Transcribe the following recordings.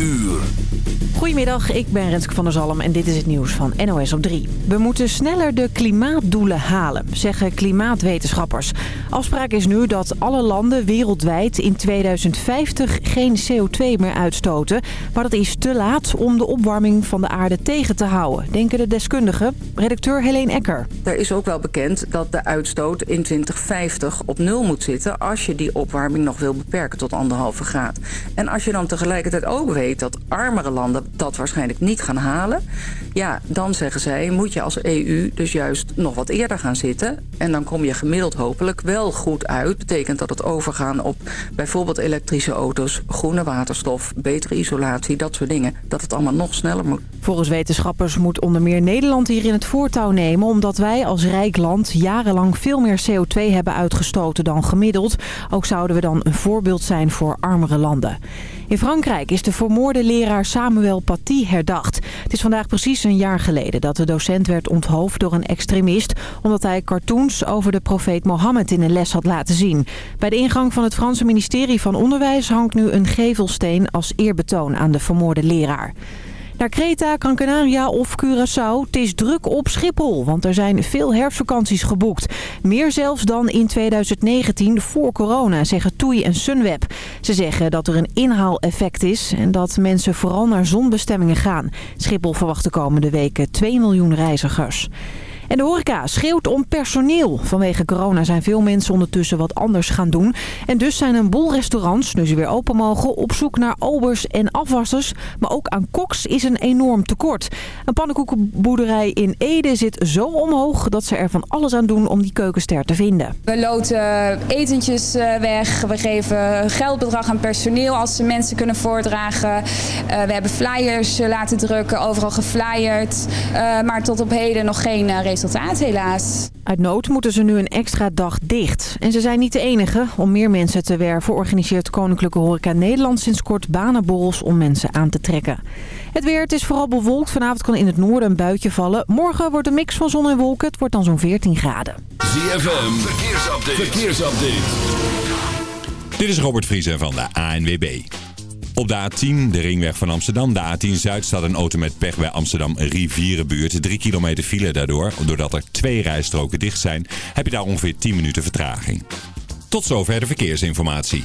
uur. Goedemiddag, ik ben Renske van der Zalm en dit is het nieuws van NOS op 3. We moeten sneller de klimaatdoelen halen, zeggen klimaatwetenschappers. Afspraak is nu dat alle landen wereldwijd in 2050 geen CO2 meer uitstoten. Maar dat is te laat om de opwarming van de aarde tegen te houden, denken de deskundigen. Redacteur Helene Ecker. Er is ook wel bekend dat de uitstoot in 2050 op nul moet zitten... als je die opwarming nog wil beperken tot anderhalve graad. En als je dan tegelijkertijd ook weet dat armere landen dat waarschijnlijk niet gaan halen... ja, dan zeggen zij, moet je als EU dus juist nog wat eerder gaan zitten. En dan kom je gemiddeld hopelijk wel goed uit. Betekent dat het overgaan op bijvoorbeeld elektrische auto's... groene waterstof, betere isolatie, dat soort dingen... dat het allemaal nog sneller moet. Volgens wetenschappers moet onder meer Nederland hierin het voortouw nemen... omdat wij als rijk land jarenlang veel meer CO2 hebben uitgestoten dan gemiddeld. Ook zouden we dan een voorbeeld zijn voor armere landen. In Frankrijk is de vermoorde leraar Samuel Paty herdacht. Het is vandaag precies een jaar geleden dat de docent werd onthoofd door een extremist... omdat hij cartoons over de profeet Mohammed in een les had laten zien. Bij de ingang van het Franse ministerie van Onderwijs hangt nu een gevelsteen als eerbetoon aan de vermoorde leraar. Naar Kreta, Gran of Curaçao. Het is druk op Schiphol, want er zijn veel herfstvakanties geboekt. Meer zelfs dan in 2019 voor corona, zeggen Toei en Sunweb. Ze zeggen dat er een inhaaleffect is en dat mensen vooral naar zonbestemmingen gaan. Schiphol verwacht de komende weken 2 miljoen reizigers. En de horeca schreeuwt om personeel. Vanwege corona zijn veel mensen ondertussen wat anders gaan doen. En dus zijn een boel restaurants, nu ze weer open mogen, op zoek naar obers en afwassers. Maar ook aan koks is een enorm tekort. Een pannenkoekenboerderij in Ede zit zo omhoog dat ze er van alles aan doen om die keukenster te vinden. We loten etentjes eh, weg. We geven geldbedrag aan personeel als ze mensen kunnen voordragen. Uh, we hebben flyers eh, laten drukken, overal geflyerd. Maar tot op heden nog geen resultaat resultaat helaas. Uit nood moeten ze nu een extra dag dicht. En ze zijn niet de enige. Om meer mensen te werven organiseert Koninklijke Horeca Nederland sinds kort banenborrels om mensen aan te trekken. Het weer, het is vooral bewolkt. Vanavond kan in het noorden een buitje vallen. Morgen wordt een mix van zon en wolken. Het wordt dan zo'n 14 graden. ZFM, verkeersupdate. verkeersupdate. Dit is Robert Vriezen van de ANWB. Op de A10, de ringweg van Amsterdam. De A10 Zuid staat een auto met pech bij Amsterdam Rivierenbuurt. Drie kilometer file daardoor. Doordat er twee rijstroken dicht zijn, heb je daar ongeveer 10 minuten vertraging. Tot zover de verkeersinformatie.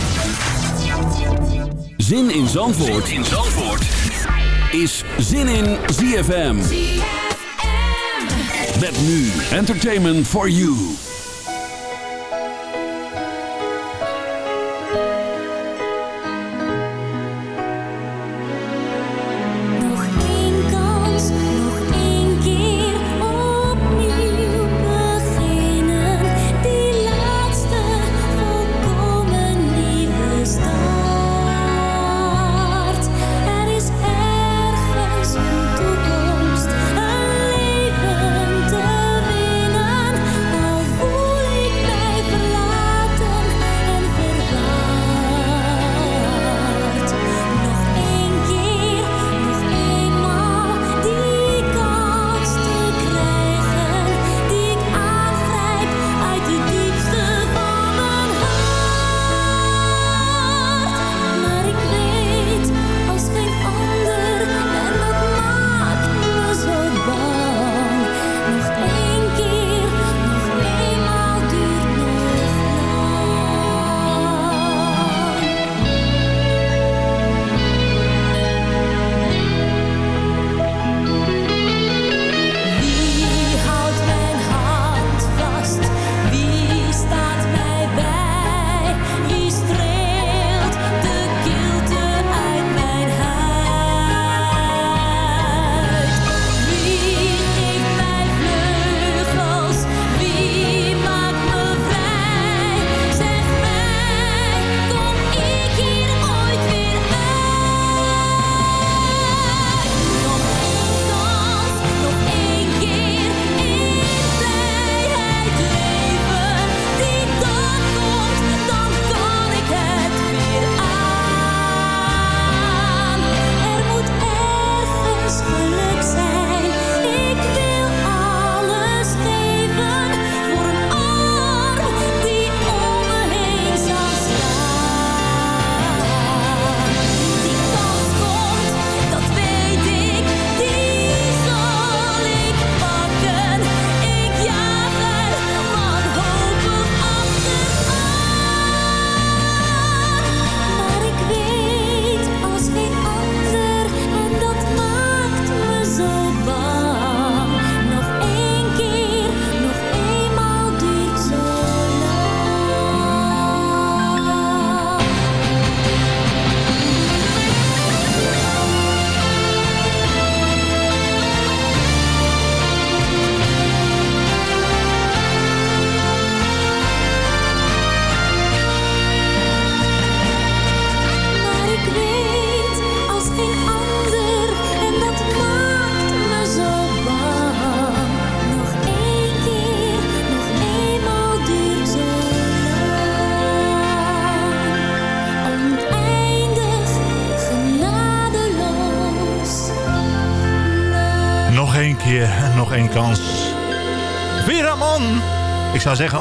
Zin in Zandvoort, zin in Zandvoort. is Zin in ZFM. Met nu Entertainment for You.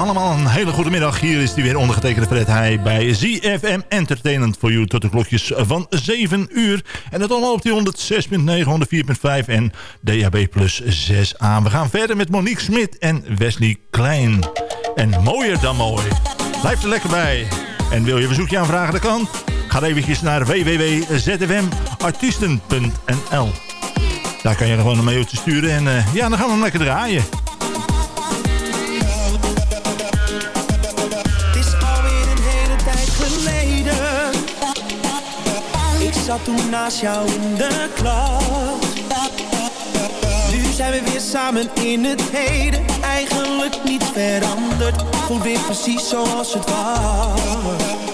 Allemaal een hele goede middag. Hier is die weer ondergetekende Fred Heij bij ZFM Entertainment voor you tot de klokjes van 7 uur. En dat allemaal op die 106.9, 104.5 en DAB plus 6a. We gaan verder met Monique Smit en Wesley Klein. En mooier dan mooi. Blijf er lekker bij. En wil je een verzoekje aanvragen, dat kan. Ga eventjes naar www.zfmartiesten.nl Daar kan je gewoon een mailtje sturen en uh, ja, dan gaan we lekker draaien. Zat toen naast jou in de klas. Nu zijn we weer samen in het heden. Eigenlijk niets veranderd. Voelt weer precies zoals het was.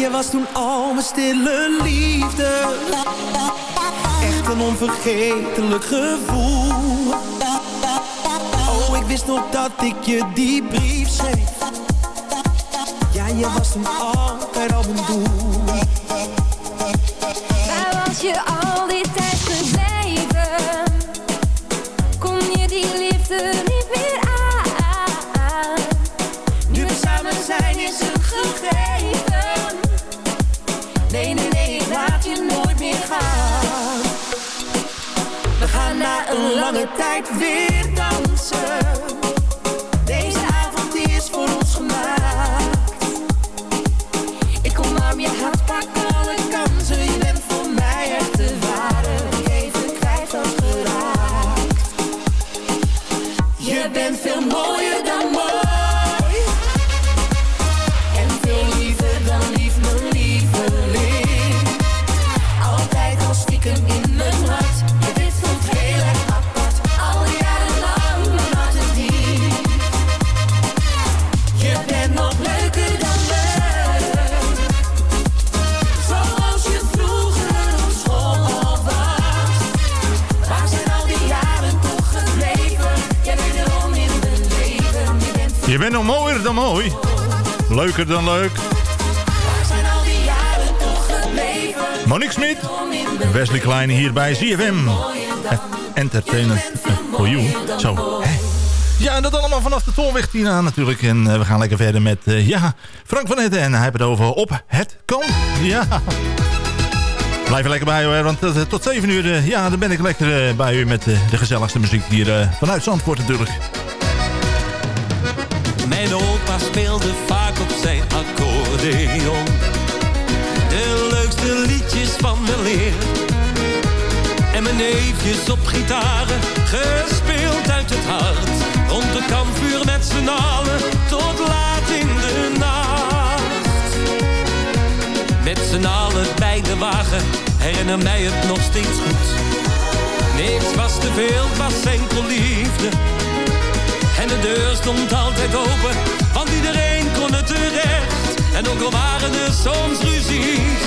Je was toen al mijn stille liefde. Echt een onvergetelijk gevoel. Oh, ik wist nog dat ik je die brief schreef. Ja, je was toen altijd al mijn doel. Waar was je al gaan na een lange tijd weer dansen. Dan mooi. Leuker dan leuk. Monique Smit. Wesley Klein hier bij ZFM. Entertainment for you. Zo. Ja, en dat allemaal vanaf de Tolweg Tina natuurlijk. En eh, we gaan lekker verder met eh, ja, Frank van Etten. En hij heeft het over op het kan. Ja. Blijf er lekker bij hoor, want eh, tot 7 uur ja, dan ben ik lekker bij u met de gezelligste muziek hier vanuit Zandvoort natuurlijk. Mijn opa speelde vaak op zijn accordeon. De leukste liedjes van de leer. En mijn neefjes op gitaren, gespeeld uit het hart. Rond de kampvuur met z'n allen, tot laat in de nacht. Met z'n allen bij de wagen, herinner mij het nog steeds goed. Niks was te veel, was enkel liefde. De deur stond altijd open, want iedereen kon het terecht. En ook al waren er soms ruzies,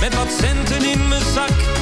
Met wat centen in mijn zak.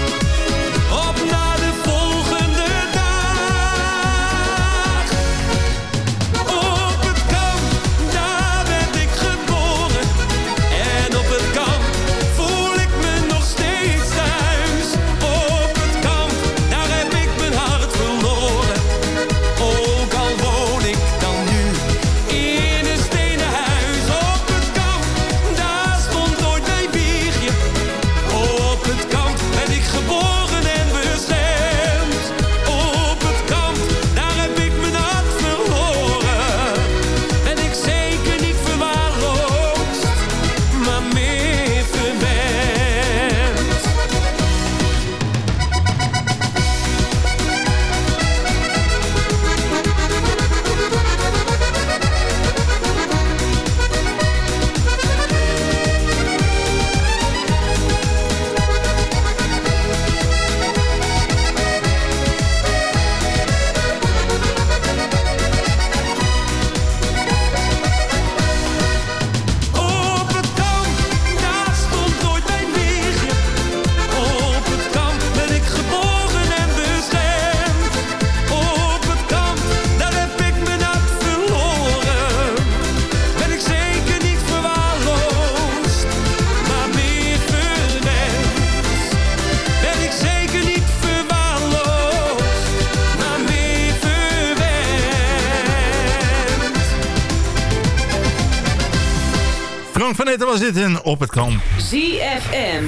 kilometer was dit in op het kamp. ZFM.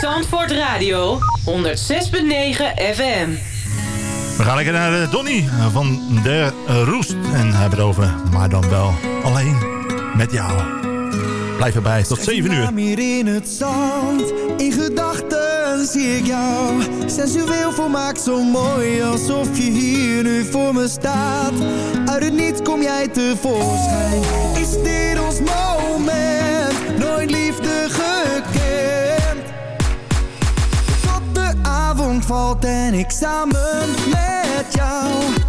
Zandvoort Radio. 106.9 FM. We gaan lekker naar eh, Donny eh, van de Roest. En hebben het over maar dan wel alleen met jou. Blijf erbij tot 7 uur. Ik hier in het zand. In gedachten zie ik jou. Sensueel volmaakt zo mooi. Alsof je hier nu voor me staat. Uit het niets kom jij tevoorschijn. Is dit valt en ik samen met jou.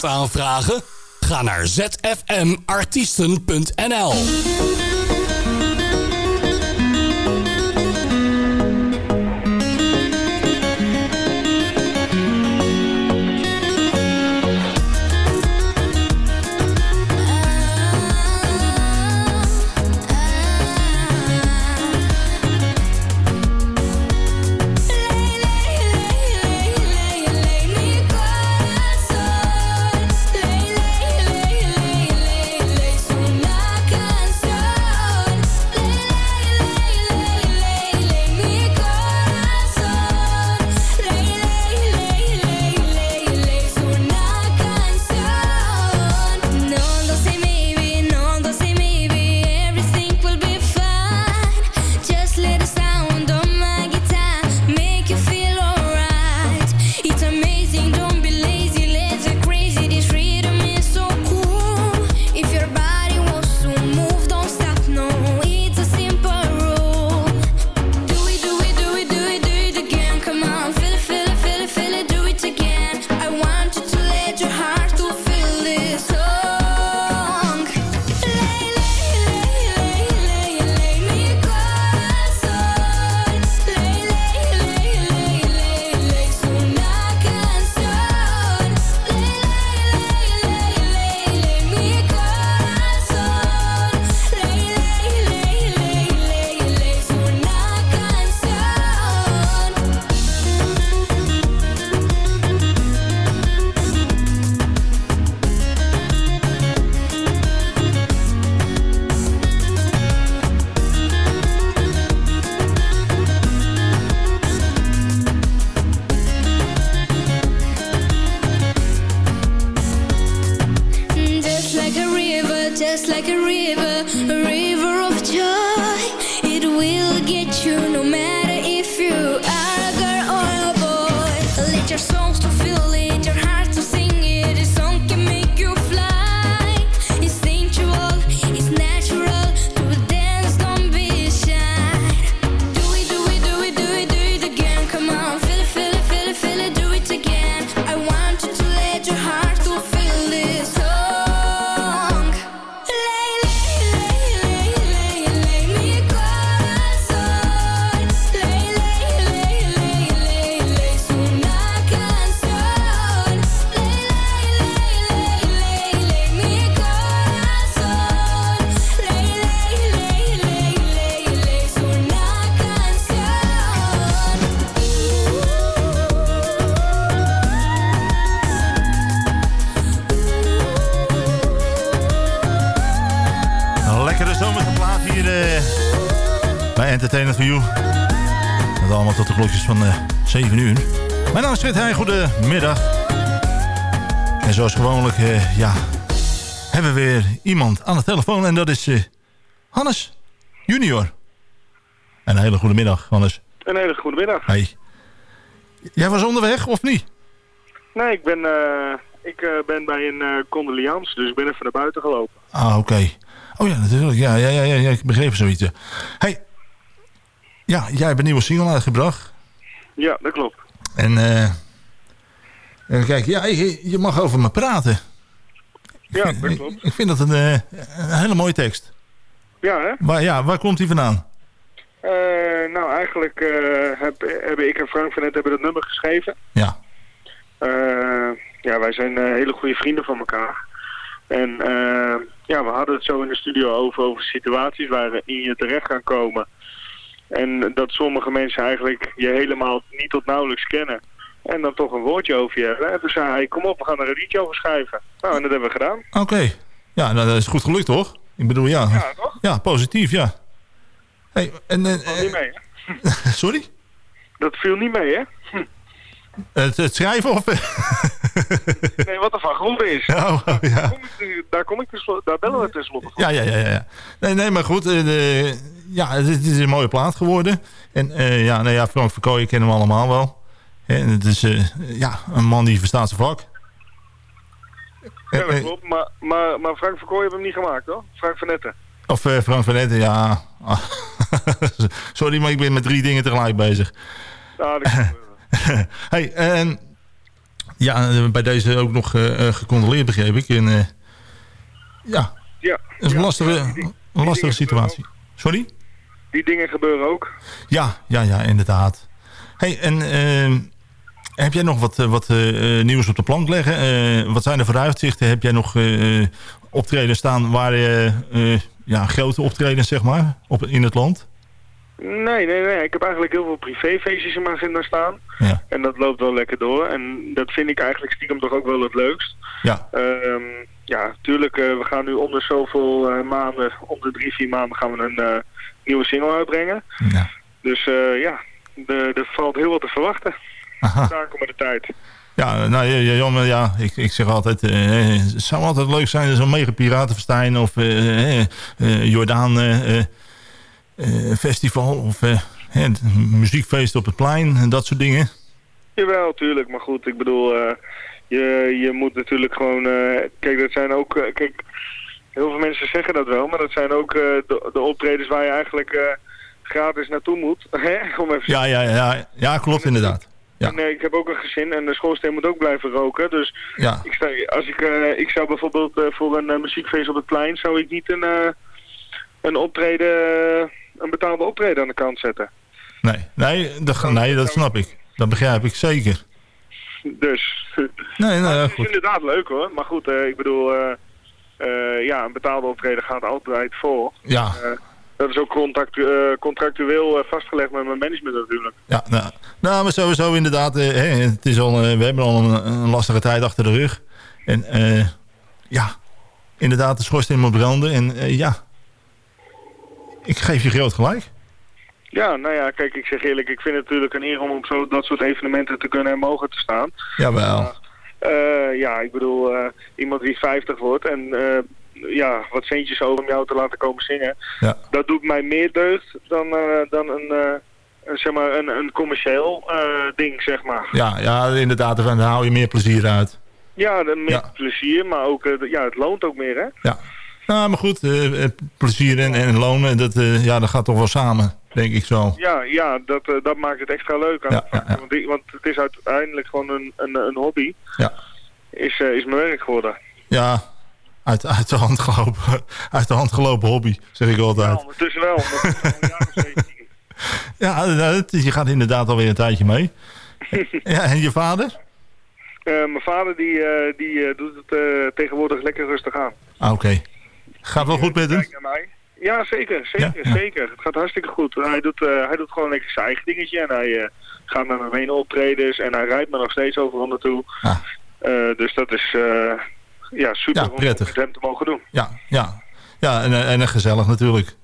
aanvragen? Ga naar zfmartiesten.nl Mijn naam is Fred Heij, goedemiddag. En zoals gewoonlijk, eh, ja, hebben we weer iemand aan de telefoon. En dat is eh, Hannes junior. Een hele goede middag, Hannes. Een hele goede middag. Hey. Jij was onderweg, of niet? Nee, ik ben, eh, ik, ben bij een uh, condoleance, dus ik ben even naar buiten gelopen. Ah, oké. Oh ja, natuurlijk. Ja, ja, ja, ja, ja, ik begreep zoiets. ja. Hey, ja, jij hebt een nieuwe single uitgebracht. Ja, dat klopt. En eh even kijken, ja, je, je mag over me praten. Ja, dat klopt. ik vind dat een, eh, een hele mooie tekst. Ja, hè? Waar, ja, waar komt die vandaan? Eh, nou, eigenlijk eh, heb, hebben ik en Frank van Net hebben dat nummer geschreven. Ja. Ja, wij zijn hele goede vrienden van elkaar. En ja, we hadden het zo in de studio over, over situaties waarin je terecht kan komen. En dat sommige mensen eigenlijk je helemaal niet tot nauwelijks kennen. En dan toch een woordje over je hebben. En toen zei hij, kom op, we gaan er een liedje over schrijven. Nou, en dat hebben we gedaan. Oké. Ja, nou, dat is goed gelukt, toch? Ik bedoel, ja. Ja, toch? Ja, positief, ja. Hey, en, Dat viel niet mee, hè? sorry? Dat viel niet mee, hè? Het, het schrijven of... Nee, wat er van grond is. Oh, oh, ja. Kom ik, daar, kom ik daar bellen we tenslotte voor. Ja, ja, ja, ja. Nee, nee, maar goed. eh, de- ja, het, is een mooie plaat geworden. En eh, ja, nou ja, Frank Verkooyen kennen we allemaal wel. En het is eh, ja, een man die verstaat zijn vak. Ja, Eh, dat eh, klopt. Maar, maar, maar Frank Verkooy heeft hem niet gemaakt, hoor. Frank van Netten. Of Frank van Etten, ja. Ah, Sorry, maar ik ben met drie dingen tegelijk bezig. Ja, dat hey, en ja, bij deze ook nog gecondoleerd, begreep ik. En, ja, ja. dat is een lastige, ja, die- die een lastige situatie. Sorry? Die dingen gebeuren ook. Ja, ja, ja, inderdaad. Hey, en eh, heb jij nog wat, eh, wat eh, nieuws op de plank leggen? Wat zijn de vooruitzichten? Heb jij nog optreden staan waar eh, ja, grote optredens, zeg maar, op, in het land? Nee, nee, nee. Ik heb eigenlijk heel veel privéfeestjes in mijn agenda staan. Ja. En dat loopt wel lekker door. En dat vind ik eigenlijk stiekem toch ook wel het leukst. Ja. Ehm, ja, tuurlijk. we gaan nu om de zoveel maanden, om de drie, vier maanden gaan we een nieuwe single uitbrengen. Ja. Dus ja, er valt heel wat te verwachten. Aha. Daar komt de tijd. Ja, nou ja, ja, ik, ik zeg altijd, eh, het zou altijd leuk zijn zo'n mega piratenfestijn of eh, eh, eh, Jordaan eh, eh, eh, festival of eh, eh, muziekfeest op het plein en dat soort dingen. Jawel, tuurlijk. Maar goed, ik bedoel, eh, je, je moet natuurlijk gewoon... eh, kijk, dat zijn ook... eh, kijk, heel veel mensen zeggen dat wel, maar dat zijn ook eh, de, de optredens waar je eigenlijk eh, gratis naartoe moet. Hè? Om even Ja, ja, ja, ja klopt inderdaad. Ja. En, eh, ik heb ook een gezin en de schoorsteen moet ook blijven roken. Dus Ja. ik, sta, als ik, eh, ik zou bijvoorbeeld eh, voor een muziekfeest op het plein... zou ik niet een, een optreden, een betaalde optreden aan de kant zetten. Nee, nee, dat, nee, dat snap ik. Dat begrijp ik zeker. Dus Nee, nee, het is goed. inderdaad leuk hoor. Maar goed, ik bedoel, ja, een betaalde optreden gaat altijd voor. Ja. Dat is ook eh, contractueel eh, vastgelegd met mijn management natuurlijk. Ja, nou, nou maar sowieso inderdaad. eh, hè, het is al, we hebben al een, een lastige tijd achter de rug. En ja, inderdaad, de schoorsteen moet branden. En ja, ik geef je groot gelijk. Ja, nou ja, kijk, ik zeg eerlijk, ik vind het natuurlijk een eer om op zo, dat soort evenementen te kunnen en mogen te staan. Jawel. Eh, ja, ik bedoel, iemand die 50 wordt en ja, wat centjes over om jou te laten komen zingen. Ja. Dat doet mij meer deugd dan, eh, dan een, eh, een, zeg maar, een, een commercieel eh, ding, zeg maar. Ja, ja inderdaad, daar hou je meer plezier uit. Ja, Ja. plezier, maar ook, ja, het loont ook meer, hè? Ja. Nou, maar goed, plezier en, en lonen, dat, ja, dat gaat toch wel samen, denk ik zo. Ja, ja dat, dat maakt het extra leuk. Aan Ja, het vak. Want, want het is uiteindelijk gewoon een, een, een hobby. Ja. Is, is mijn werk geworden. Ja, uit, uit, de hand gelopen, uit de hand gelopen hobby, zeg ik Ja, altijd. ondertussen wel. omdat ik al een jaar of 17. Ja, is- je gaat inderdaad alweer een tijdje mee. Ja, en je vader? Eh, mijn vader die, eh, die eh, doet het tegenwoordig lekker rustig aan. Ah, oké. Gaat wel goed met hem? Ja, zeker. Zeker, Ja, ja. zeker. Het gaat hartstikke goed. Hij doet, hij doet gewoon lekker zijn eigen dingetje. En hij gaat met me mee naar optredens. En hij rijdt me nog steeds overal naartoe. Ah. Dus dat is ja, super Ja, om prettig. met hem te mogen doen. Ja, ja. Ja, en, eh, en gezellig natuurlijk.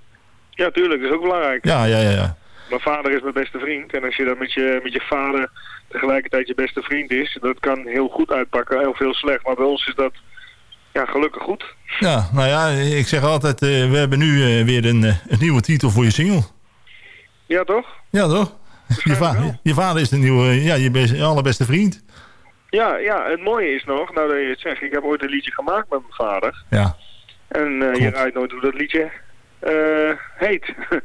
Ja, tuurlijk, dat is ook belangrijk. Ja, ja, ja. ja. Mijn vader is mijn beste vriend. En als je dan met je, met je vader tegelijkertijd je beste vriend is, dat kan heel goed uitpakken, heel veel slecht. Maar bij ons is dat ja, gelukkig goed. Ja, nou ja, ik zeg altijd, eh, we hebben nu eh, weer een, eh, een nieuwe titel voor je single. Ja, toch? Ja, toch? Je, va- je vader is de nieuwe, ja, je, best, je allerbeste vriend. Ja, ja, het mooie is nog, nou dat je het zegt, ik heb ooit een liedje gemaakt met mijn vader. Ja. En eh, je raadt nooit hoe dat liedje eh, heet.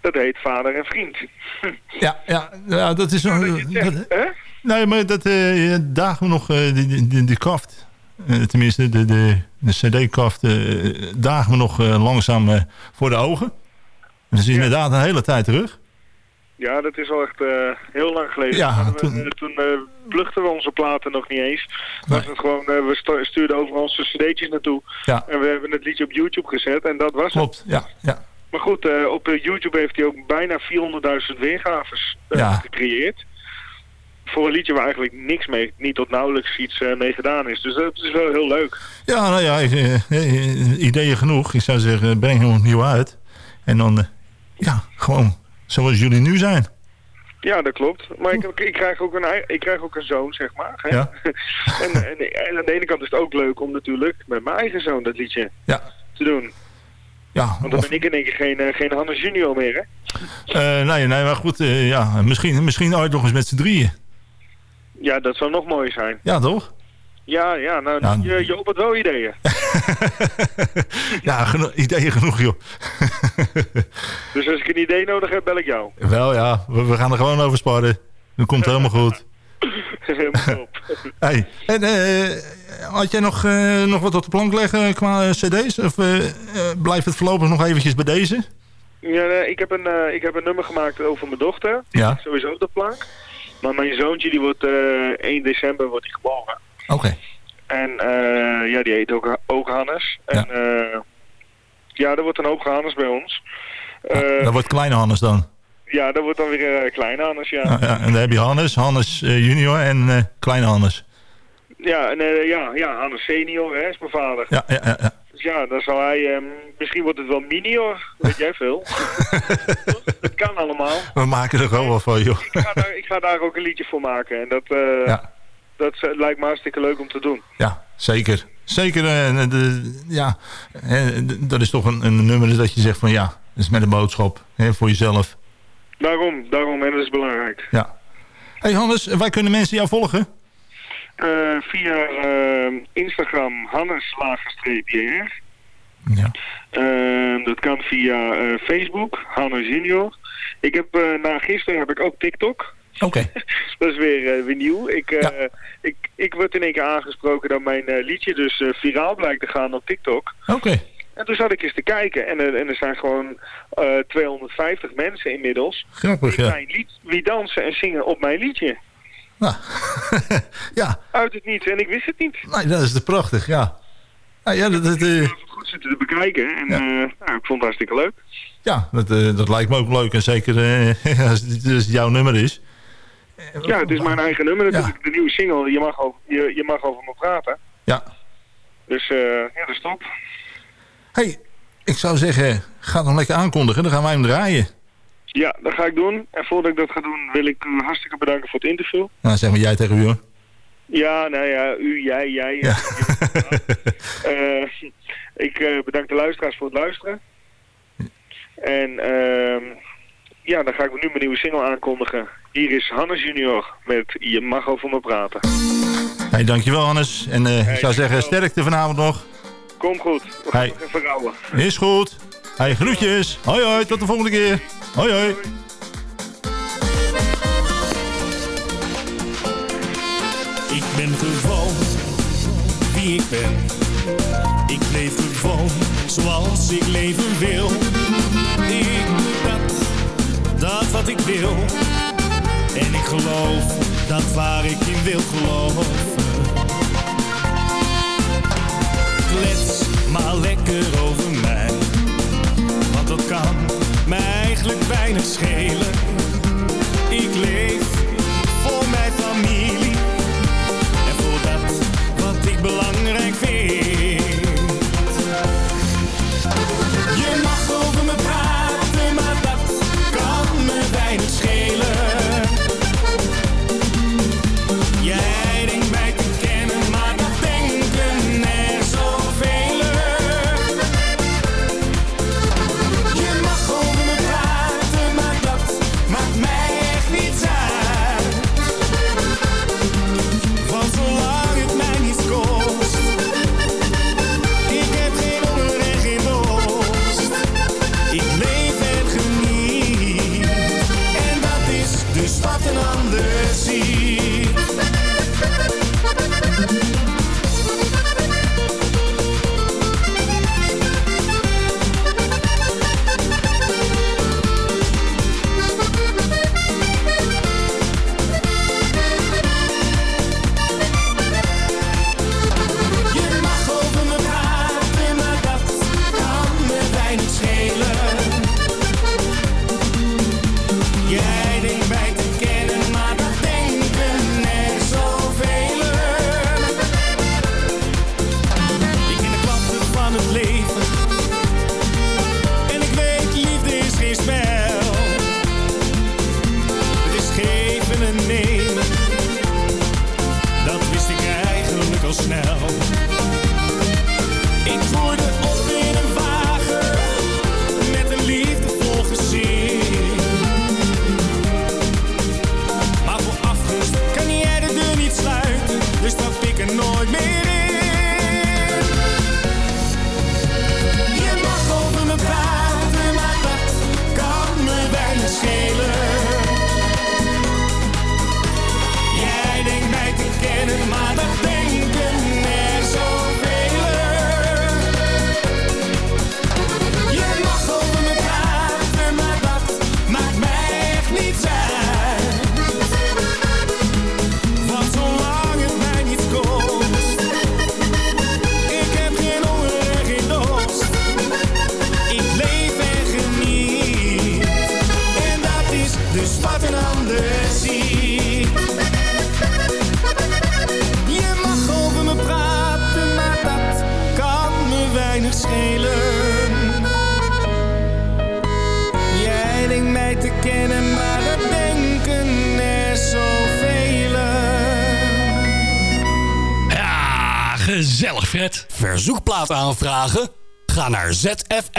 dat heet Vader en Vriend. Ja, ja, ja dat is nog... dat- nee, maar dat eh dagen we nog, de, de, de, kaft, tenminste de, de, de cd-kaft, dagen we nog langzaam voor de ogen. Dat is inderdaad een hele tijd terug. Ja, dat is al echt eh, heel lang geleden. Ja, Hadden we, toen- eh, toen eh, luchten we onze platen nog niet eens. Was het gewoon, we stu- stuurden overal onze cd'tjes naartoe. Ja. En we hebben het liedje op YouTube gezet en dat was Klopt, het. ja, ja. Maar goed, op YouTube heeft hij ook bijna 400.000 weergaves Ja. gecreëerd. Voor een liedje waar eigenlijk niks mee, niet tot nauwelijks iets mee gedaan is. Dus dat is wel heel leuk. Ja, nou ja, ideeën genoeg. Ik zou zeggen, breng hem opnieuw uit. En dan, ja, gewoon zoals jullie nu zijn. Ja, dat klopt. Maar ik, ik, krijg ook een, ik krijg ook een zoon, zeg maar. Hè? Ja. en, en, en aan de ene kant is het ook leuk om natuurlijk met mijn eigen zoon dat liedje Ja. te doen. Ja, Want dan ben ik in één keer geen, eh, geen Hannes Junior meer, hè? Eh, nee, nee, maar goed, eh, ja, misschien, misschien ooit nog eens met z'n drieën. Ja, dat zou nog mooi zijn. Ja, toch? Ja, ja, nou, Ja. je, je opent wel ideeën. Ja, geno- ideeën genoeg, joh. Dus als ik een idee nodig heb, bel ik jou. Wel, ja, we, we gaan er gewoon over sparren. Dat komt helemaal goed. Helemaal top. Hey, en eh, had jij nog, eh, nog wat op de plank leggen qua eh, cd's? Of eh, blijft het voorlopig nog eventjes bij deze? Ja, nee, ik, heb een, ik heb een nummer gemaakt over mijn dochter. Die Ja. sowieso op de plank. Maar mijn zoontje, die wordt eh 1 december wordt hij geboren. Oké. En eh, ja, die heet ook, ook Hannes. En ja. ja, er wordt een hoop Hannes bij ons. Eh, Dat wordt kleine Hannes dan. ja, dat wordt dan weer eh, kleine Hannes, ja. Ja, ja, en dan heb je Hannes, Hannes eh, junior en eh, kleine Hannes. Ja, en, eh, ja, ja, Hannes senior, hè, is mijn vader. Ja, ja, ja. ja. Dus ja, dan zal hij, ehm, misschien wordt het wel minior, weet jij veel. Het kan allemaal. We maken er gewoon wat van, joh. Ik ga, daar, ik ga daar ook een liedje voor maken. En dat, eh, Ja. Dat eh, lijkt me hartstikke leuk om te doen. Ja, zeker. Zeker, eh, de, ja, eh, dat is toch een, een nummer dat je zegt van ja, dat is met een boodschap hè, voor jezelf. Daarom, daarom, en dat is belangrijk. Ja. hey Hannes, wij kunnen mensen jou volgen? Eh, via eh, Instagram Hannes-JR. Ja. Eh, dat kan via eh, Facebook, Hannes Junior. Ik heb, eh, na gisteren heb ik ook TikTok. Oké. dat is weer, eh, weer nieuw. Ik, eh, ik, ik word in één keer aangesproken dat mijn eh, liedje dus viraal blijkt te gaan op TikTok. Oké. En toen zat ik eens te kijken en, er- en er zijn gewoon eh 250 mensen inmiddels Grappig, die, ja. mijn lied, die dansen en zingen op mijn liedje. ja. Uit het niets en ik wist het niet. Nee, dat is te prachtig, ja. Nou, ja, dat, dat, eh, Goed zitten te bekijken en eh, nou, ik vond het hartstikke leuk. ja dat, dat lijkt me ook leuk. En zeker als, het, als het jouw nummer is. Ja, het is mijn eigen nummer natuurlijk. De nieuwe single, je mag, over, je, je mag over me praten. Ja. Dus eh, ja, dat is top. hey, ik zou zeggen, ga hem lekker aankondigen. Dan gaan wij hem draaien. Ja, dat ga ik doen. En voordat ik dat ga doen, wil ik u hartstikke bedanken voor het interview. Nou, zeg maar jij tegen u hoor. Ja, nou ja, u, jij, jij. Ja. Eh, ik eh, bedank de luisteraars voor het luisteren. En ehm, ja, dan ga ik nu mijn nieuwe single aankondigen. Hier is Hannes Junior met Je mag over me praten. Hey, dankjewel Hannes. En eh, ik zou zeggen, sterkte vanavond nog. Kom goed, we gaan Hey. nog even rouwen. Is goed. Hey, groetjes. Hoi hoi, tot de volgende keer. Hoi hoi. Ik ben gewoon wie ik ben. Ik leef gewoon zoals ik leven wil. Ik wil. En ik geloof dat waar ik in wil geloven.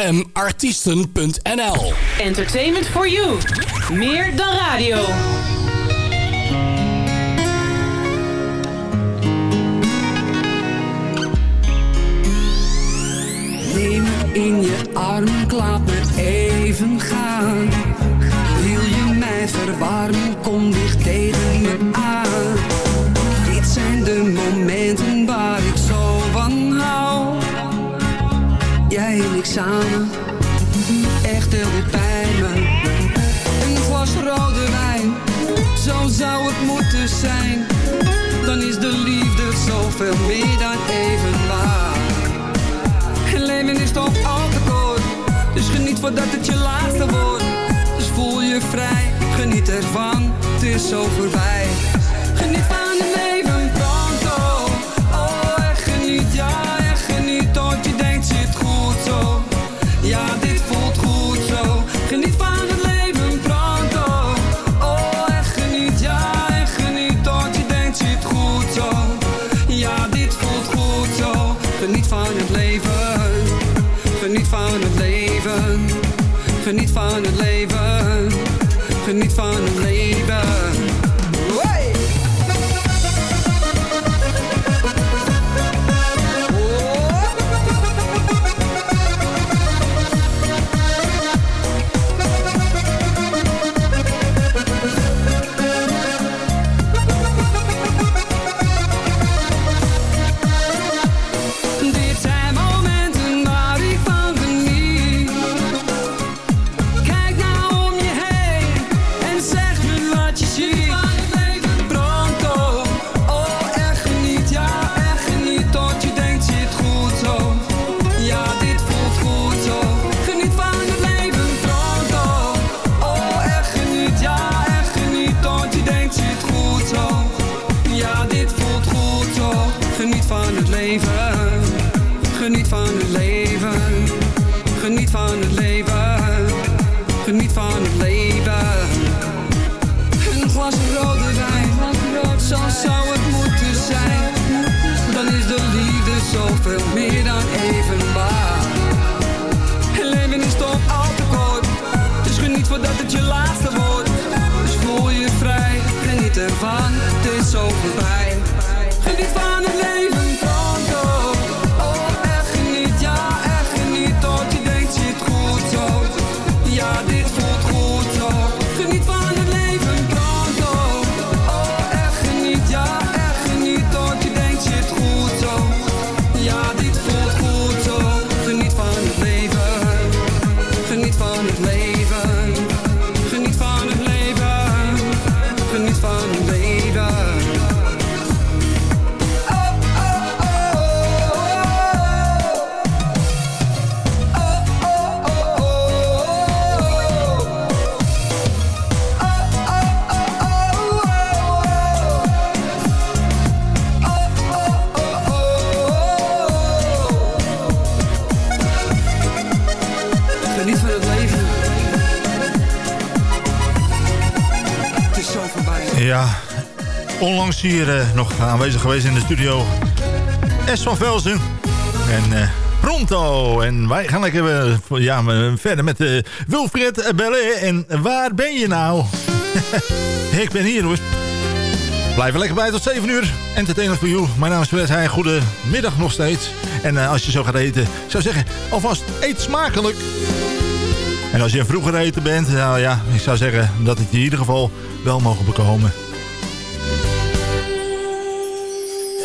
zfmartiesten.nl Entertainment for you. Meer dan radio. De liefde zoveel meer dan even waar. Het leven is toch al te kort Dus geniet voordat het je laatste wordt Dus voel je vrij, geniet ervan Het is zo voorbij hier eh, nog aanwezig geweest in de studio. S van Velzen. En eh, Pronto. En wij gaan lekker eh, ja, verder met uh, Wilfred Belle. En waar ben je nou? Ik ben hier hoor. Blijf er lekker bij tot 7 uur. Entertainment for you. Mijn naam is Fred Heij. Goedemiddag nog steeds. En als je zo gaat eten, zou zeggen, alvast eet smakelijk. En als je een vroeger eten bent, nou ja, ik zou zeggen dat het je in ieder geval wel mogen bekomen.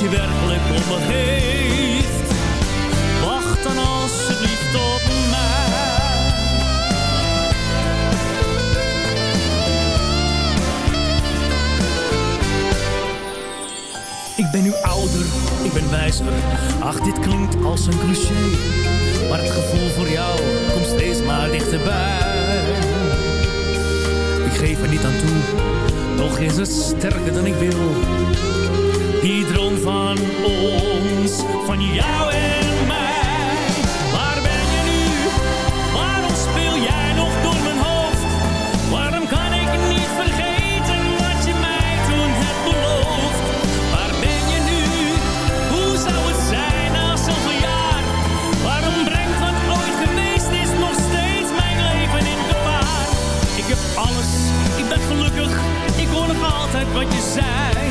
Je werkelijk om me wacht dan alsjeblieft op mij. Ik ben nu ouder, ik ben wijzer. Ach, dit klinkt als een cliché. Maar het gevoel voor jou komt steeds maar dichterbij. Ik geef er niet aan toe, toch is het sterker dan ik wil. Die droom van ons, van jou en mij. Zei.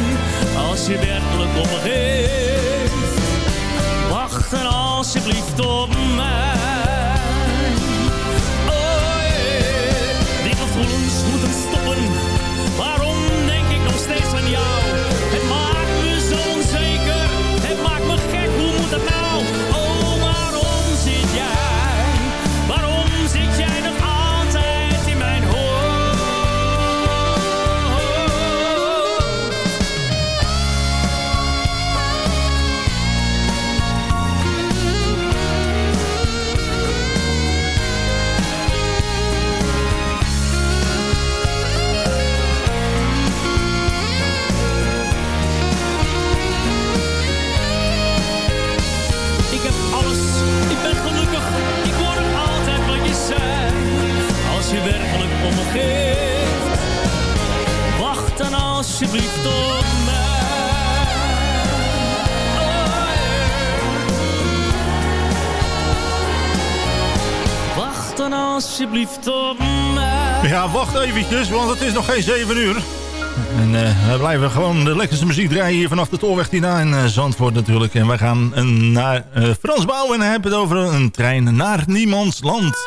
Als je werkelijk om me geeft, wacht dan alsjeblieft op mij. Ja, wacht eventjes, want het is nog geen 7 uur. En eh, we blijven gewoon de lekkerste muziek draaien hier vanaf de Tolweg Tina in eh, Zandvoort natuurlijk. En wij gaan naar eh, Frans Bouwen en hebben het over een trein naar niemands land.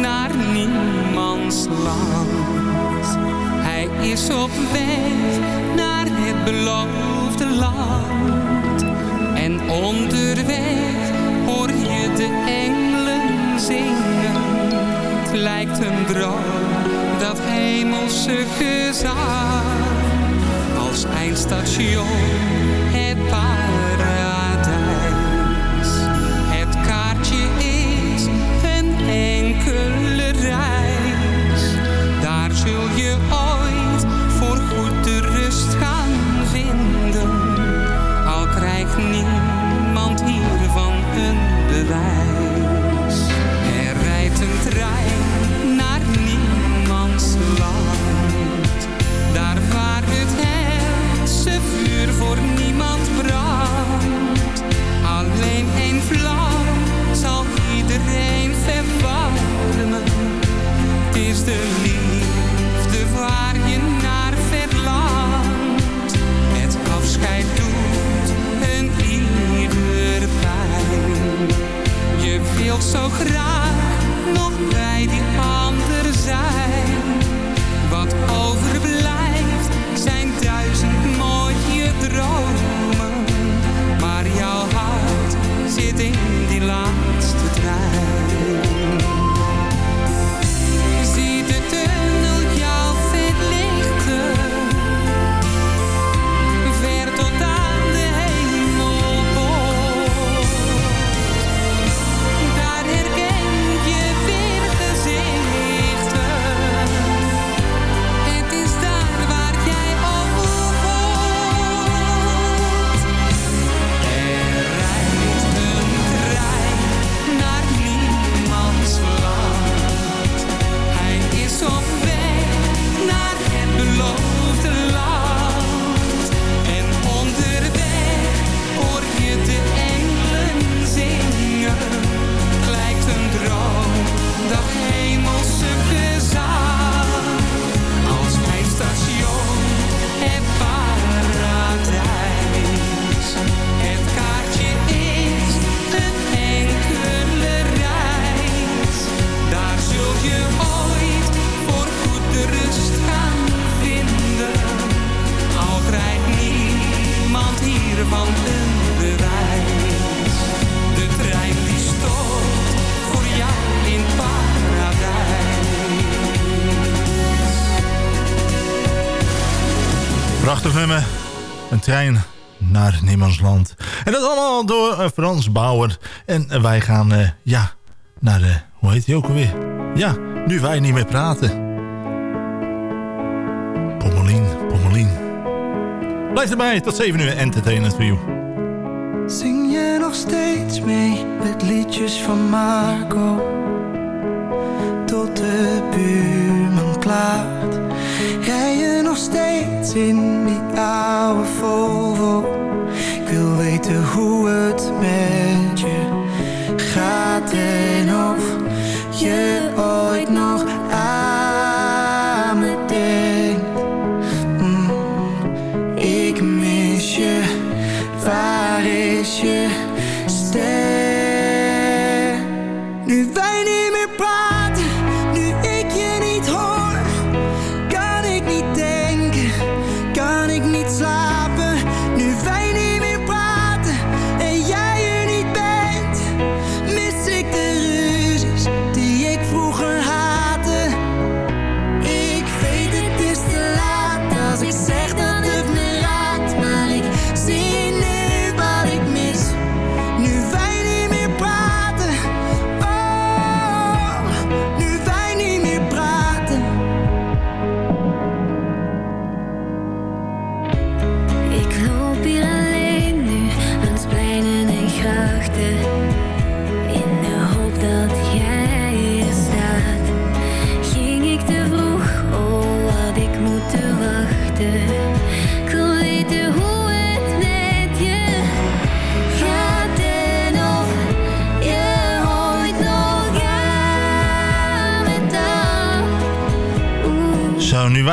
Naar niemands land. Hij is op weg naar het beloofde land. En onderweg hoor je de engelen zingen. Het lijkt een droom, dat hemelse gezang. Als eindstation het paradijs. Voor niemand brandt. Alleen één vlam zal iedereen verwarmen. Is de liefde waar je naar verlangt. Het afscheid doet een ieder pijn. Je wilt zo graag Frans Bauer. En eh, wij gaan, eh, ja, naar de... Hoe heet die ook alweer? Ja, nu wij niet meer praten. Pommelien, Pommelien. Blijf erbij, tot 7 uur. Entertainment you. Zing je nog steeds mee met liedjes van Marco? Tot de buurman klaart. Rij je nog steeds in die oude Volvo? Ik wil weten hoe het met je. Gaat en of je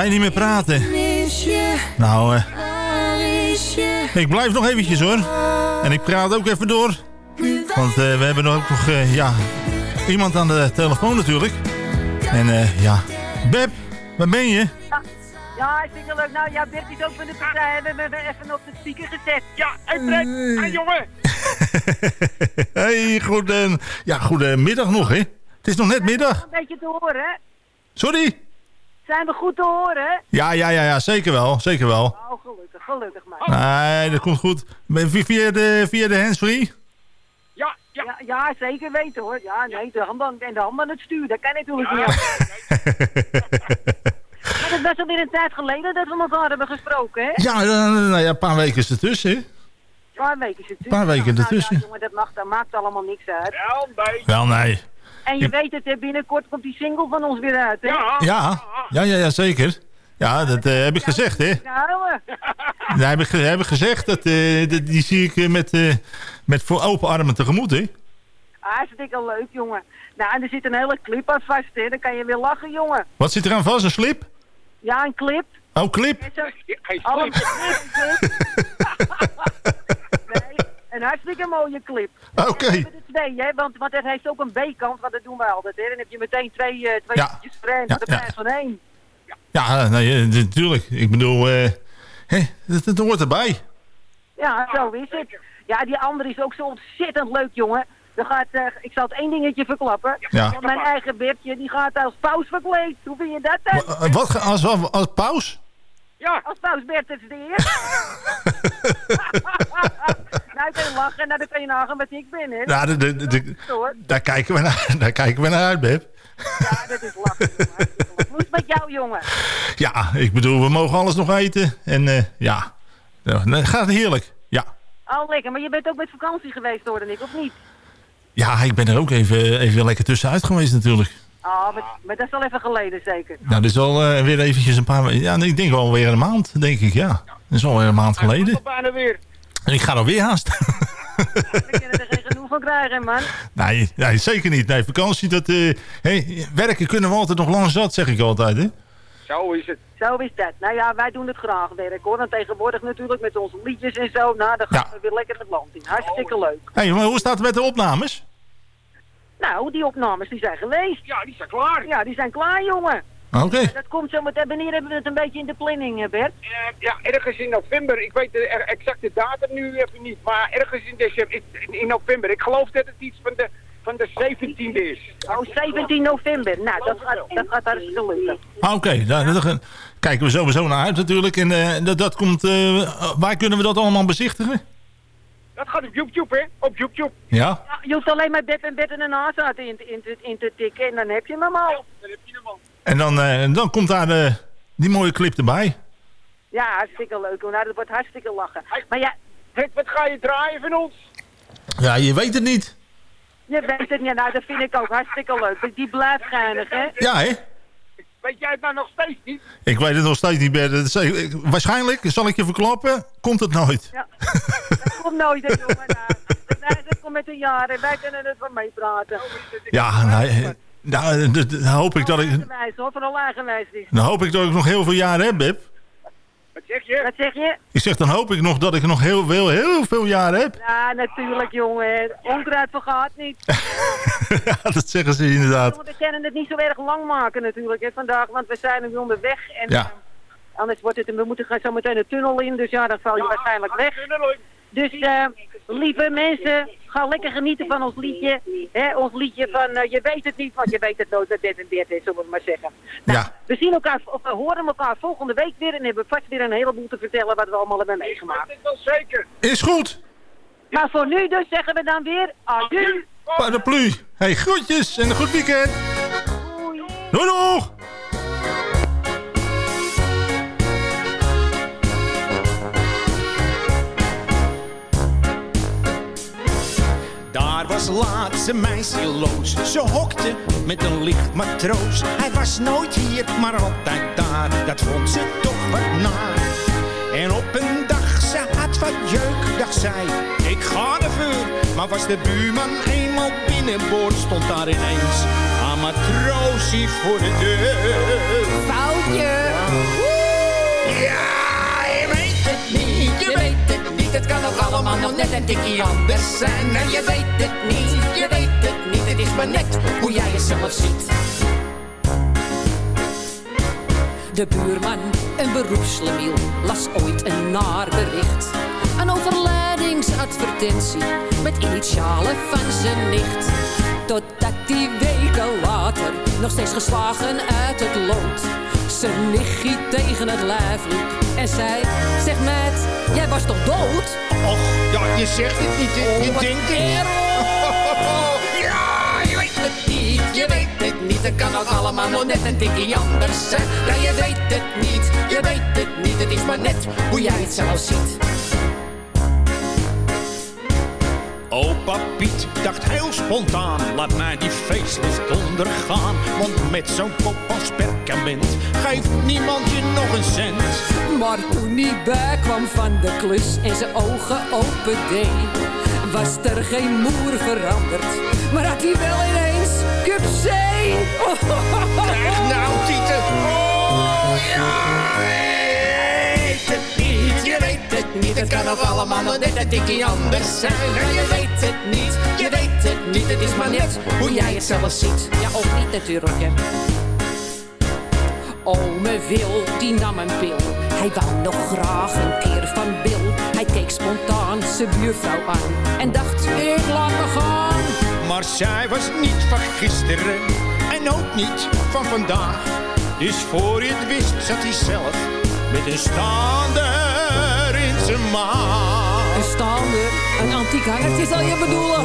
Niet meer praten. Nou, eh, ik blijf nog eventjes hoor. En ik praat ook even door. Want eh, we hebben ook nog eh, ja, iemand aan de telefoon natuurlijk. En eh, ja, Beb, waar ben je? Ja, hartstikke leuk. Nou ja, Bert is ook van de partij. We hebben hem even op de speaker gezet. Ja, en Brett, hey, jongen. Hey, goeden, ja, goedemiddag nog hè. Het is nog net middag. Een beetje te horen, hè? Sorry? Zijn we goed te horen? Ja, ja, ja, ja, zeker wel, zeker wel. Oh, gelukkig, gelukkig maar. Nee, dat komt goed. Ben- Via de, via de handsfree? Ja, ja. ja, zeker weten hoor. Ja, nee, de hand aan, en de hand aan het stuur, dat kan natuurlijk niet anders. Maar het was alweer een tijd geleden dat we elkaar hebben gesproken, hè? Ja, nou ja, een paar weken is ertussen. hè? Een paar weken zit Een paar weken ertussen. Nou, ja, jongen, dat, mag, dat maakt allemaal niks uit. Wel, nee. Wel, nee. En je weet het, binnenkort komt die single van ons weer uit, hè? Ja. Ja, ja, ja, zeker. Ja, dat eh, heb ik gezegd, hè. Nou, Dat heb ik, heb ik gezegd. Dat, eh, dat- die zie ik eh, met, eh, met voor open armen tegemoet, hè. hartstikke leuk, jongen. Nou, en er zit een hele clip aan vast, hè? Dan kan je weer lachen, jongen. Wat zit er aan vast? Een slip? Ja, een clip. Oh, clip. Alle nee, een hartstikke mooie clip. Oké. We er twee, hè? Want, want het heeft ook een B-kant, want dat doen wij altijd, hè? Dan heb je meteen twee, eh twee Ja. Ja, de ja. van één. Ja, nee, eh, natuurlijk. Ik bedoel, eh hè, dat, dat hoort erbij. Ja, zo is het. Ja, die andere is ook zo ontzettend leuk, jongen. Dan gaat, eh, ik zal het één dingetje verklappen. Ja. Mijn eigen Bibje, die gaat als paus verkleed. Hoe vind je dat dan? Eh, Wat, als, als paus? Ja. Als paus Bertus de Heer. nou, kun je lachen. Nou, dan kun je nagaan wat ik ben, hè. Nou, de, de, de- de- Hoor. daar, kijken we naar, daar kijken we naar uit, Beb. Ja, dat is lachen. Hoe is het met jou, jongen? Ja, ik bedoel, we mogen alles nog eten. En eh, ja, nee, gaat heerlijk. Ja. Oh, lekker. Maar je bent ook met vakantie geweest, hoorde ik, of niet? ja, ik ben er ook even, even lekker tussenuit geweest natuurlijk. Oh, maar, maar dat is al even geleden, zeker. Nou, dit is al eh, weer eventjes een paar... Ja, ik denk wel weer een maand, denk ik, ja. Dat is alweer een maand geleden. Bijna weer. En ik ga er weer haast. We kunnen er geen genoeg van krijgen, man. nee, nee, zeker niet. Nee, vakantie, dat... eh, hey, werken kunnen we altijd nog lang zat, zeg ik altijd, hè. Zo is het. Zo is dat. Nou ja, wij doen het graag werk hoor. En tegenwoordig natuurlijk met onze liedjes en zo. Nou, dan gaan we weer lekker het land in. Hartstikke leuk. hey, maar hoe staat het met de opnames? Nou, die opnames die zijn geweest. Ja, die zijn klaar. Ja, die zijn klaar, jongen. Oké. Dat komt zo meteen. Wanneer hebben we het een beetje in de planning, eh, Bert? Ja, ergens in november. Ik weet de exacte datum nu even niet. Maar ergens in december, in, november. Ik geloof dat het iets van de, van de 17e is. Oh, 17 november. Nou, dat gaat, dat gaat hartstikke lukken. Ah, Oké, nou, daar kijken we sowieso naar uit natuurlijk. En eh, dat, dat komt, eh, waar kunnen we dat allemaal bezichtigen? Dat gaat op YouTube, hè? Op YouTube. Ja? Ja, je hoeft alleen maar Bert en Bert en een Azaat in, te- in, in te tikken en dan heb je hem al. Dan heb je hem al. En dan, eh, dan komt daar eh, die mooie clip erbij. Ja, hartstikke leuk. hoor. Nou, dat wordt hartstikke lachen. Maar ja, Wat, wat ga je draaien van ons? Ja, je weet het niet. je weet het niet. Nou, dat vind ik ook hartstikke leuk. Die blijft geinig, hè? Ja, hè? Weet jij het nou nog steeds niet? Ik weet het nog steeds niet ik- Waarschijnlijk, zal ik je verklappen, komt het nooit. Ja. Dat komt nooit, jongen. Nou, dat, dat komt met de jaren. Wij kunnen er van meepraten. Ja, nou, eh, nou, d- dan hoop ik dat ik, hoor. Vooral eigenwijs is. dan hoop ik dat ik nog heel veel jaren heb, Beb. Wat zeg je? Wat zeg je? Ik zeg, dan hoop ik nog dat ik nog heel veel, heel veel jaren heb. Ja, natuurlijk, jongen. Onkruid vergaat niet. ja, dat zeggen ze inderdaad. We kunnen het niet zo erg lang maken natuurlijk hè, vandaag, want we zijn nu onderweg. En, Ja. eh, anders wordt het, we moeten gaan zo meteen de tunnel in, dus ja, dan val je waarschijnlijk weg. Dus eh, lieve mensen, ga lekker genieten van ons liedje. Hè, ons liedje van, eh, je weet het niet, want je weet het nooit dat dit en dit is, zullen we maar zeggen. Ja. We zien elkaar, of we horen elkaar volgende week weer en hebben vast weer een heleboel te vertellen wat we allemaal hebben meegemaakt. Dat wel zeker. Is goed. Maar voor nu dus zeggen we dan weer adieu. Paraplu. Hey, groetjes en een goed weekend. Doei doeg. Daar was laatst een meisje loos. Ze hokte met een licht matroos. Hij was nooit hier, maar altijd daar. Dat vond ze toch wat naar. En op een dag, ze had wat jeuk, dacht zij. Ik ga de vuur. Maar was de buurman eenmaal binnenboord, stond daar ineens. Een matroosie voor de deur. Foutje. Het kan ook allemaal nog net een tikje anders zijn. En je weet het niet, je weet het niet. Het is maar net hoe jij jezelf ziet. De buurman, een beroepslemiel, las ooit een naar bericht. Een overlijdingsadvertentie met initialen van zijn nicht. Totdat die weken later, nog steeds geslagen uit het lood, zijn nichtje tegen het lijf liep en zei, zeg met, jij was toch dood? Och, ja, je zegt het niet, je, Oh, denkt het. Ja, je weet het niet, je weet het niet. Het kan ook allemaal nog net een tikje anders zijn. Ja, je weet het niet, je weet het niet. Het is maar net hoe jij het zelf ziet. Opa Piet dacht heel spontaan, laat mij die feestlust ondergaan. Want met zo'n kop als perkament geeft niemand je nog een cent. Maar toen hij bijkwam van de klus en zijn ogen open deed, was er geen moer veranderd. Maar had hij wel ineens cup C. Krijg nou, Tieten. Oh, ja, weet het niet, je weet het niet. Het kan ook allemaal nog net een tikje anders zijn. En je weet het niet, je weet het niet. Het is maar net hoe jij het zelf ziet. Ja, of niet natuurlijk, hè. Ome Wil, die nam een pil. Hij wou nog graag een keer van Bill. Hij keek spontaan zijn buurvrouw aan en dacht, ik laat me gaan. Maar zij was niet van gisteren en ook niet van vandaag. Dus voor je het wist zat hij zelf met een staander in zijn maag. Een staander, een antiek hangertje zal je bedoelen.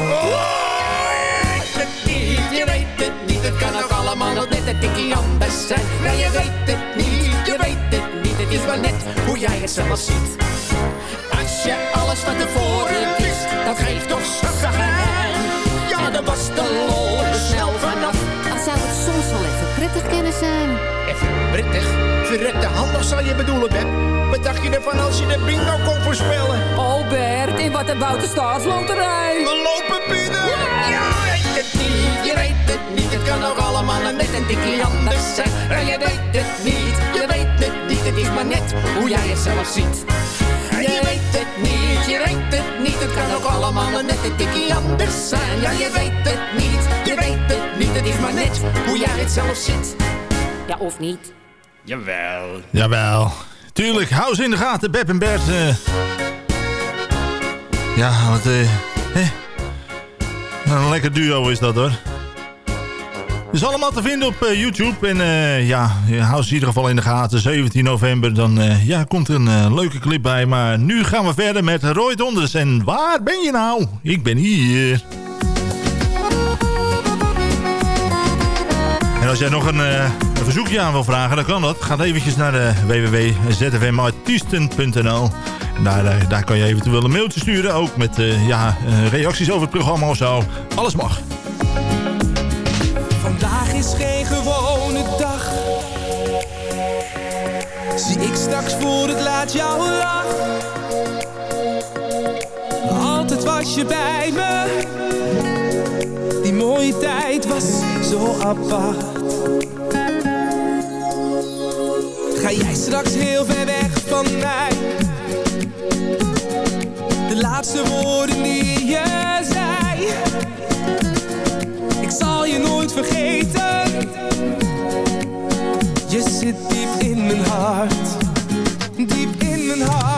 weet het niet, je weet het niet. Het kan ook allemaal nog net een tikje anders zijn. Nee, je weet het niet, je weet het niet. Het is maar net hoe jij het zelf ziet. Als je alles van tevoren wist, dat geeft toch zagrijn. Ja, dan was de lol er snel vanaf. Dan zou het soms wel even prettig kunnen zijn. Even prettig, verrekte handig zal je bedoelen, Beb. Wat dacht je ervan als je de bingo kon voorspellen? Oh Bert, in wat een bouwte staatsloterij. We lopen binnen! Het niet, je weet het niet. Het kan ook allemaal nog net een tikje anders zijn. En je weet het niet, je weet het niet. Het is maar net hoe jij het zelf ziet. Je weet het niet, je weet het niet. Het kan ook allemaal nog net een tikje anders zijn. Ja, je weet het niet, je weet weet hoe jij het zelf ziet. Ja, of niet? Jawel. Jawel. Tuurlijk, hou ze in de gaten, Beb en Bert. eh. Ja, wat... eh hè? Een lekker duo is dat hoor. Is allemaal te vinden op eh, YouTube. En eh, ja, hou ze in ieder geval in de gaten. 17 november, dan eh, ja, komt er een leuke clip bij. Maar nu gaan we verder met Roy Donders. En waar ben je nou? Ik ben hier. En als jij nog een, een verzoekje aan wil vragen, dan kan dat. Ga eventjes naar www.zfmartiesten.nl En daar, eh, daar kan je eventueel een mailtje sturen. Ook met eh, ja, eh, reacties over het programma of zo. Alles mag. Vandaag is geen gewone dag. Zie ik straks voor het laat jouw lach. Altijd was je bij me. Die mooie tijd was zo apart. Ga jij straks heel ver weg van mij? Laatste woorden die je zei. Ik zal je nooit vergeten. Je zit diep in mijn hart. Diep in mijn hart.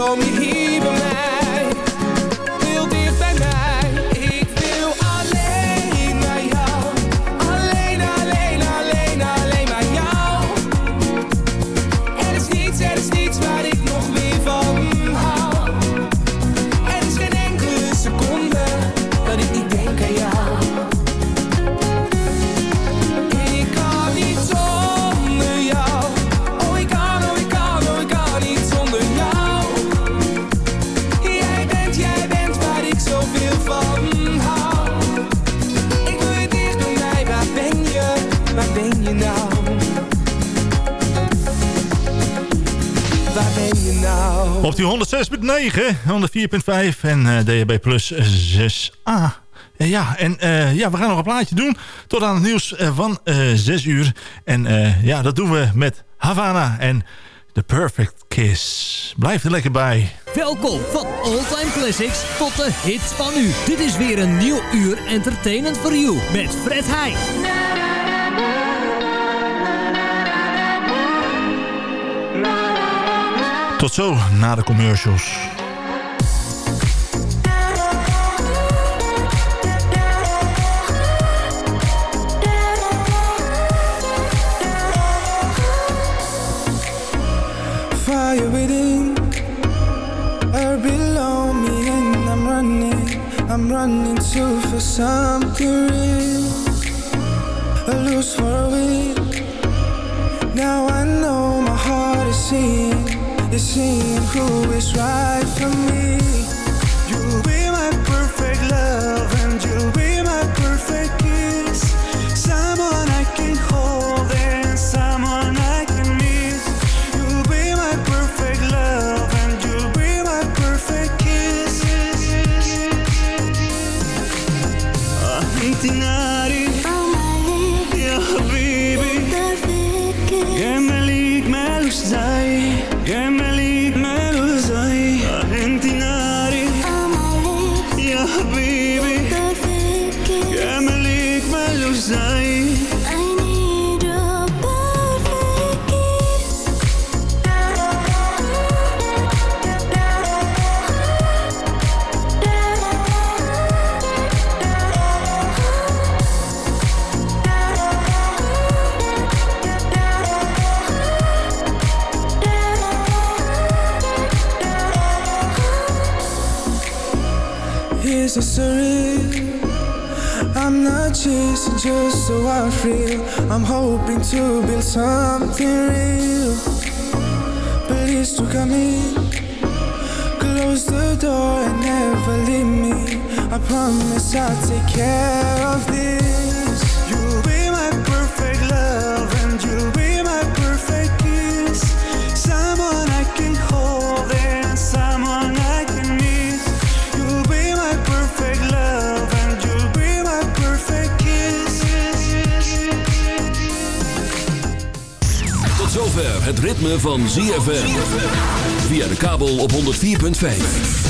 Bezwijken? Droom je nou? Op die 106.9, 104.5 en eh, DHB Plus 6A. Eh, ja, en eh, ja, we gaan nog een plaatje doen tot aan het nieuws eh, van eh 6 uur. En eh, ja, dat doen we met Havana en The Perfect Kiss. Blijf er lekker bij. Welkom van All Time Classics tot de hits van nu. Dit is weer een nieuw uur Entertainment for You met Fred Heij. Tot zo, na de commercials. Fire within, air below me, and I'm running, I'm running to for something real. A lose for a week. Now I know my heart is seeing, is seeing who is right for me. Promise I'll take care of this. You'll be my perfect love and you'll be my perfect kiss. Someone I can hold and someone I can miss. You'll be my perfect love and you'll be my perfect kiss. Tot zover het ritme van ZFM. Via de kabel op 104.5.